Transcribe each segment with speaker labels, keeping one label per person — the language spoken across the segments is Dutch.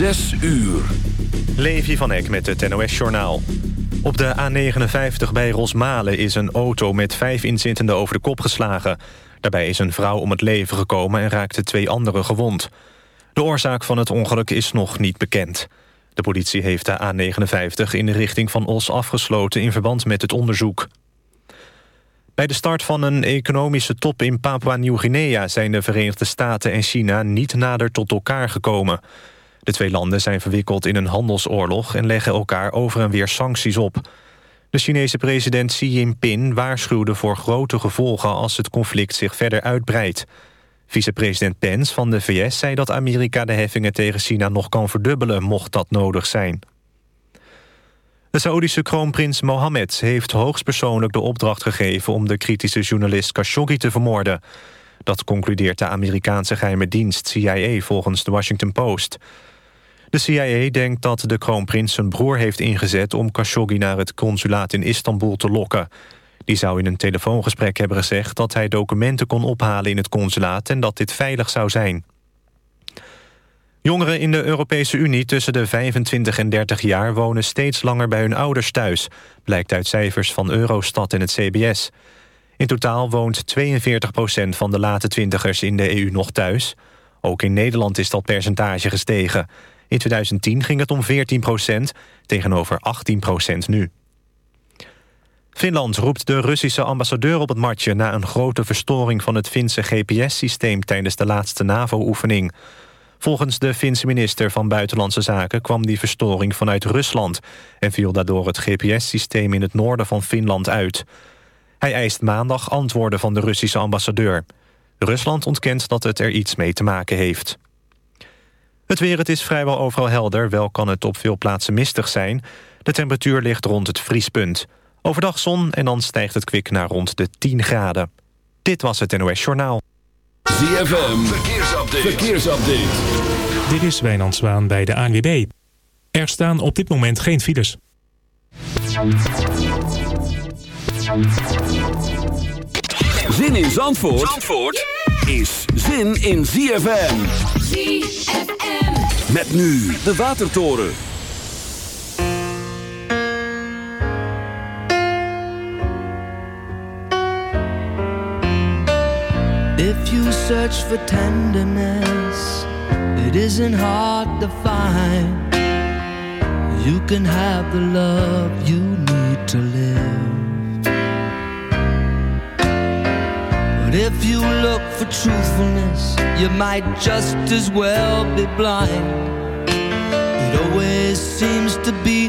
Speaker 1: Zes uur.
Speaker 2: Levi van Eck met het NOS-journaal. Op de A59 bij Rosmalen is een auto met vijf inzittenden over de kop geslagen. Daarbij is een vrouw om het leven gekomen en raakte twee anderen gewond. De oorzaak van het ongeluk is nog niet bekend. De politie heeft de A59 in de richting van Os afgesloten... in verband met het onderzoek. Bij de start van een economische top in Papua-Nieuw-Guinea... zijn de Verenigde Staten en China niet nader tot elkaar gekomen. De twee landen zijn verwikkeld in een handelsoorlog... en leggen elkaar over en weer sancties op. De Chinese president Xi Jinping waarschuwde voor grote gevolgen... als het conflict zich verder uitbreidt. Vicepresident Pence van de VS zei dat Amerika de heffingen tegen China nog kan verdubbelen... mocht dat nodig zijn. De Saoedische kroonprins Mohammed heeft hoogstpersoonlijk de opdracht gegeven... om de kritische journalist Khashoggi te vermoorden. Dat concludeert de Amerikaanse geheime dienst CIA volgens de Washington Post. De CIA denkt dat de kroonprins zijn broer heeft ingezet... om Khashoggi naar het consulaat in Istanbul te lokken. Die zou in een telefoongesprek hebben gezegd... dat hij documenten kon ophalen in het consulaat... en dat dit veilig zou zijn. Jongeren in de Europese Unie tussen de 25 en 30 jaar... wonen steeds langer bij hun ouders thuis... blijkt uit cijfers van Eurostat en het CBS. In totaal woont 42 procent van de late twintigers in de EU nog thuis. Ook in Nederland is dat percentage gestegen. In 2010 ging het om 14 procent, tegenover 18 procent nu. Finland roept de Russische ambassadeur op het matje... na een grote verstoring van het Finse GPS-systeem... tijdens de laatste NAVO-oefening. Volgens de Finse minister van Buitenlandse Zaken... kwam die verstoring vanuit Rusland... en viel daardoor het GPS-systeem in het noorden van Finland uit. Hij eist maandag antwoorden van de Russische ambassadeur. Rusland ontkent dat het er iets mee te maken heeft. Het weer, het is vrijwel overal helder. Wel kan het op veel plaatsen mistig zijn. De temperatuur ligt rond het vriespunt. Overdag zon en dan stijgt het kwik naar rond de 10 graden. Dit was het NOS Journaal.
Speaker 1: ZFM, verkeersupdate. verkeersupdate.
Speaker 3: Dit is Wijnand Zwaan bij de ANWB. Er staan op dit moment geen files.
Speaker 1: Zin in Zandvoort, Zandvoort is zin in ZFM.
Speaker 4: ZFM.
Speaker 1: Met nu de Watertoren.
Speaker 5: If you search for tenderness, it isn't hard to find. You can have the love you need to live. But if you look for truthfulness, you might just as well be blind. It always seems to be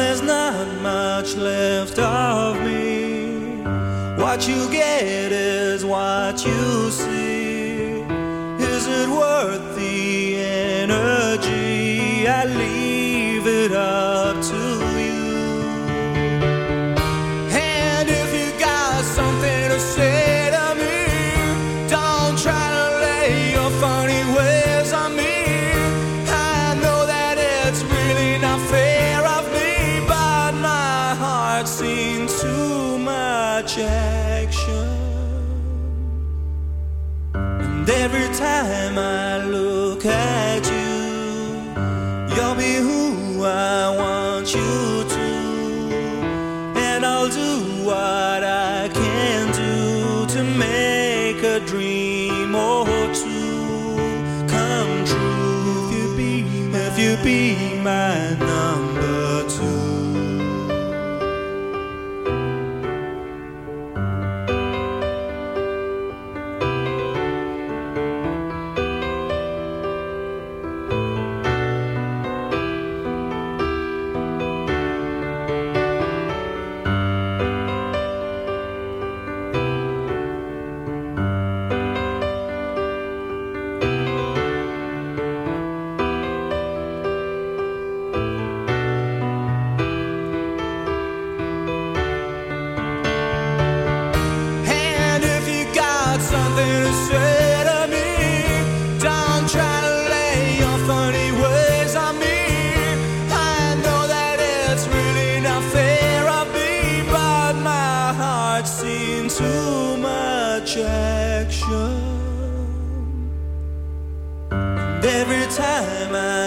Speaker 6: there's not much left of me. What you get is what you see. Is it worth the energy I leave? rejection. And every time I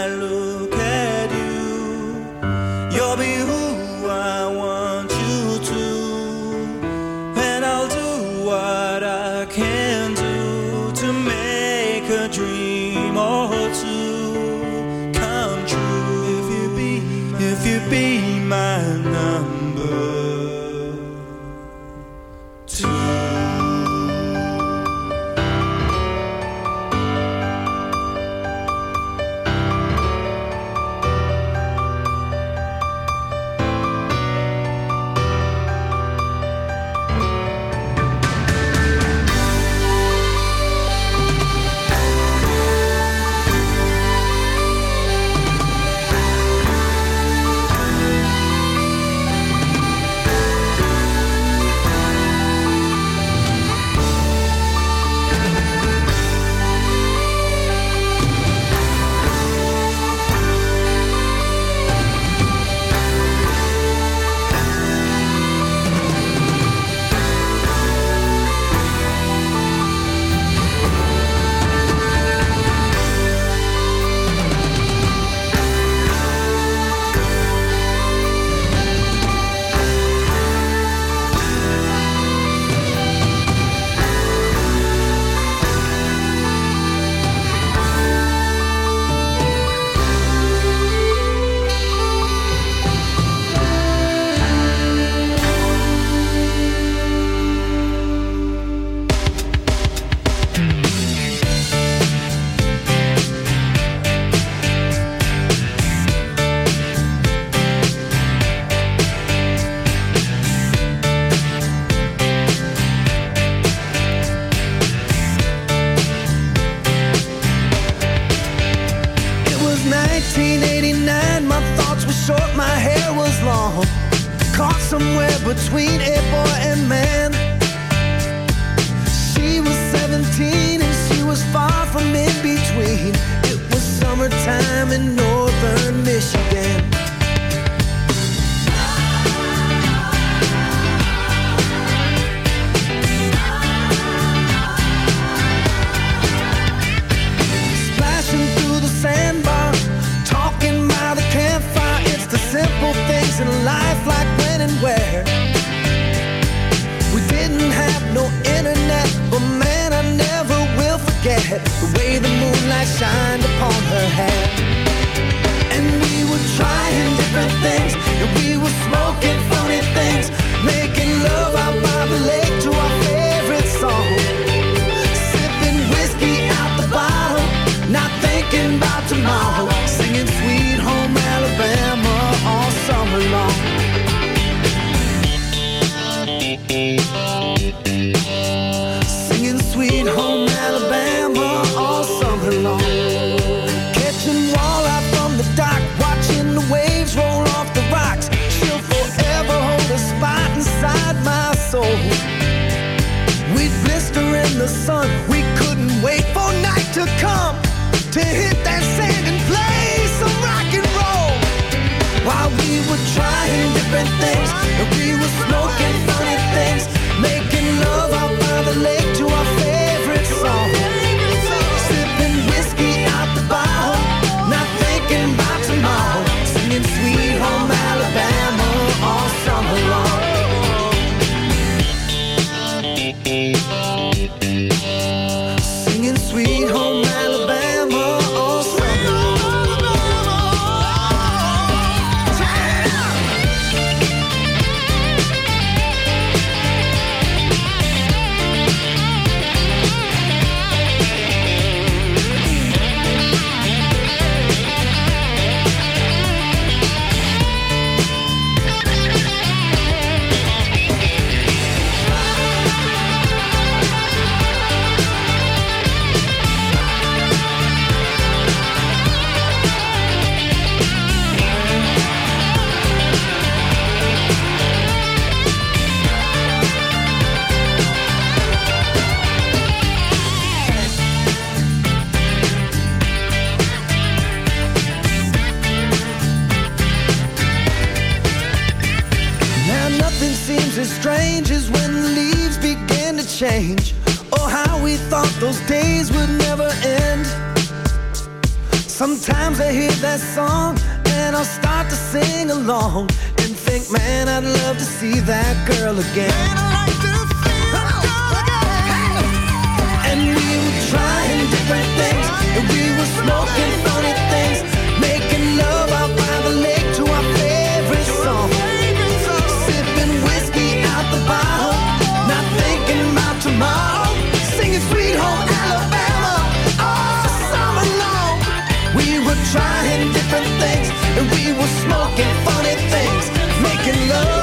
Speaker 6: between And we
Speaker 7: were smoking funny things, making love.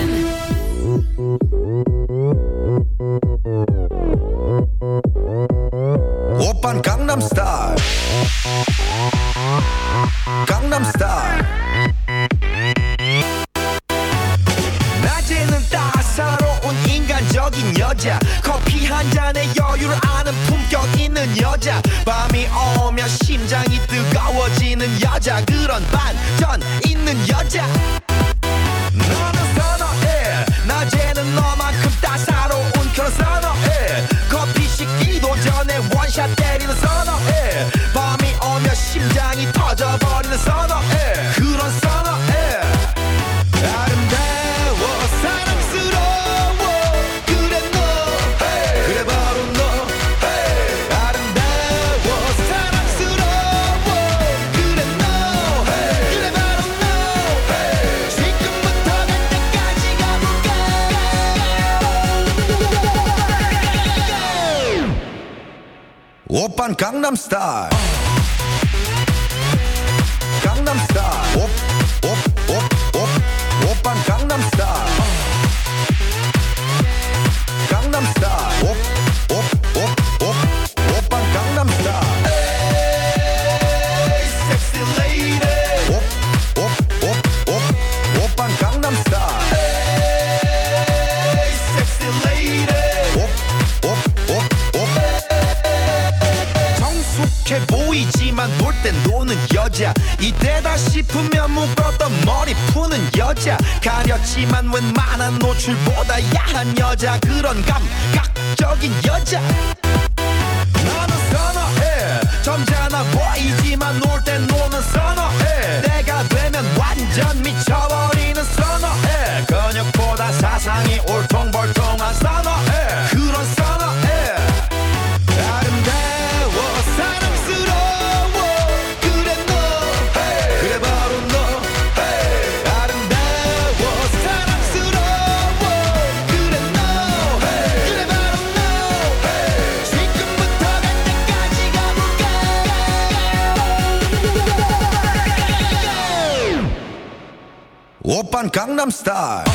Speaker 8: I'm star.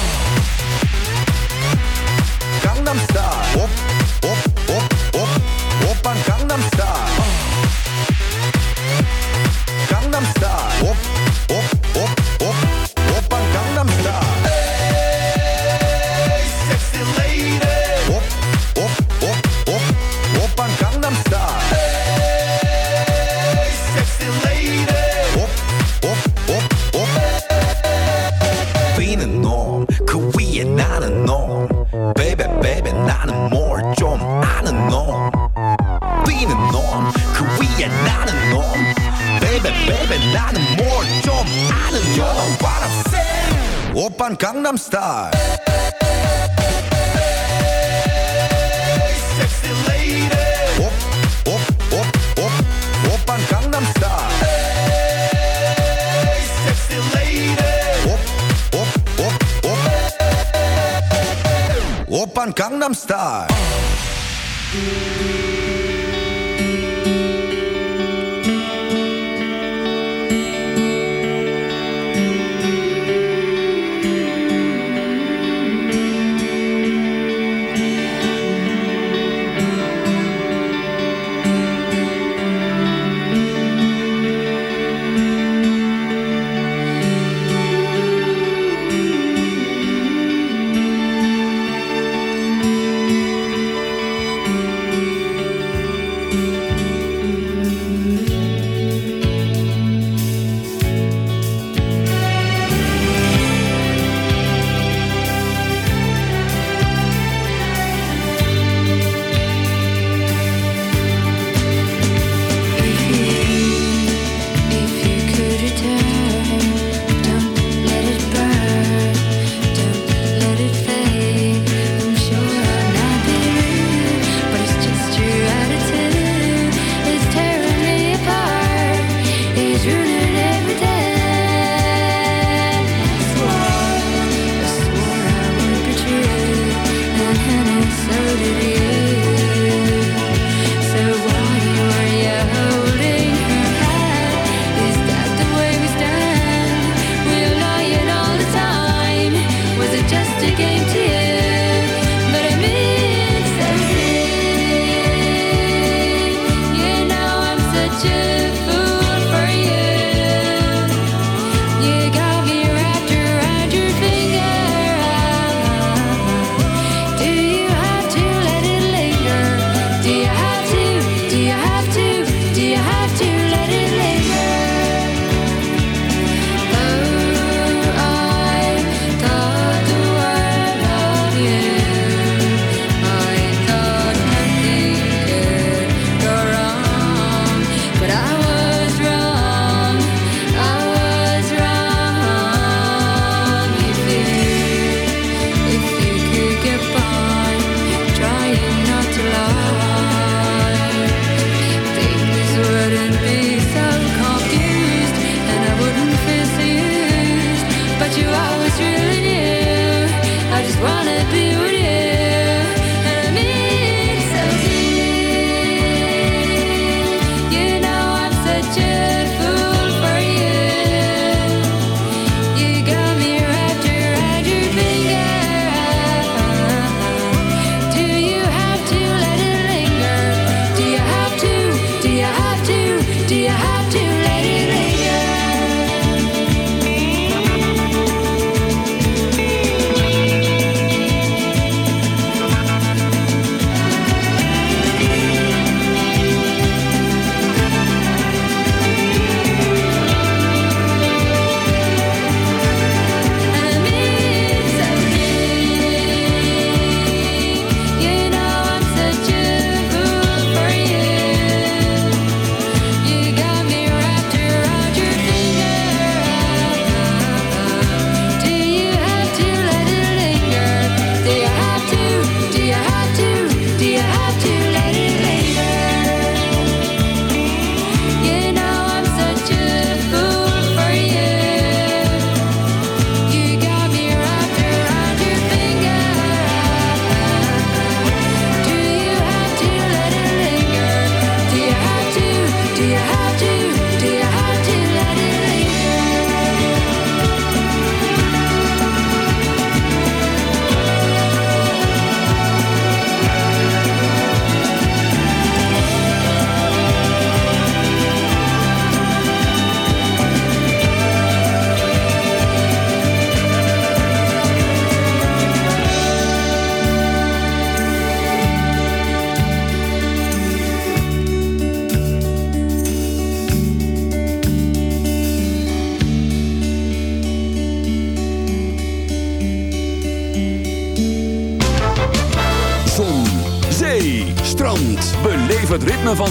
Speaker 8: I'm
Speaker 1: star.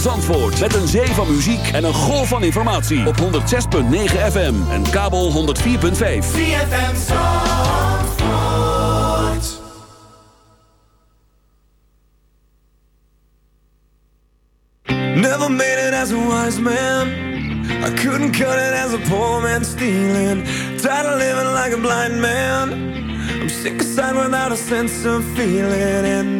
Speaker 1: Zandvoort. Met een zee van muziek en een golf van informatie. Op 106.9 FM en kabel 104.5.
Speaker 9: ZFM Never made it as a wise man. I couldn't cut it as a poor man stealing. Tired of living like a blind man. I'm sick aside without a sense of feeling.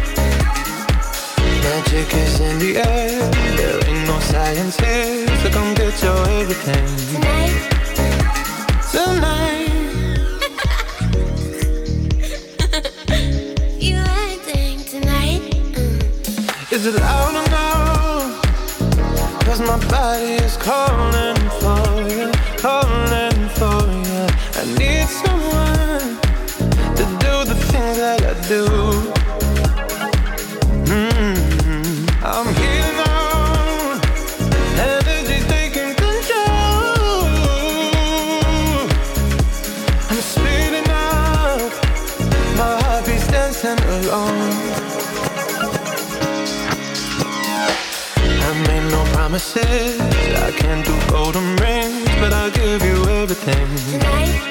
Speaker 9: Magic is in the air. There ain't no science here, so come get your everything tonight. Tonight. you acting tonight? Mm. Is it loud enough? Cause my body is calling for you, calling promises. I can't do golden rings, but I'll give you everything. Tonight.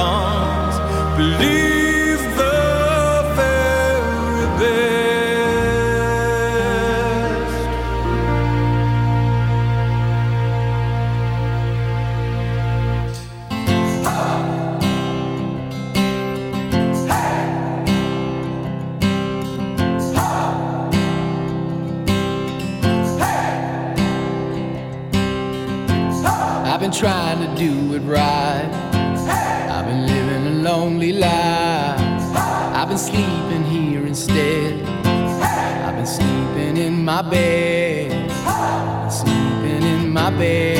Speaker 9: arms. Believe.
Speaker 10: Bed. Sleeping in my bed.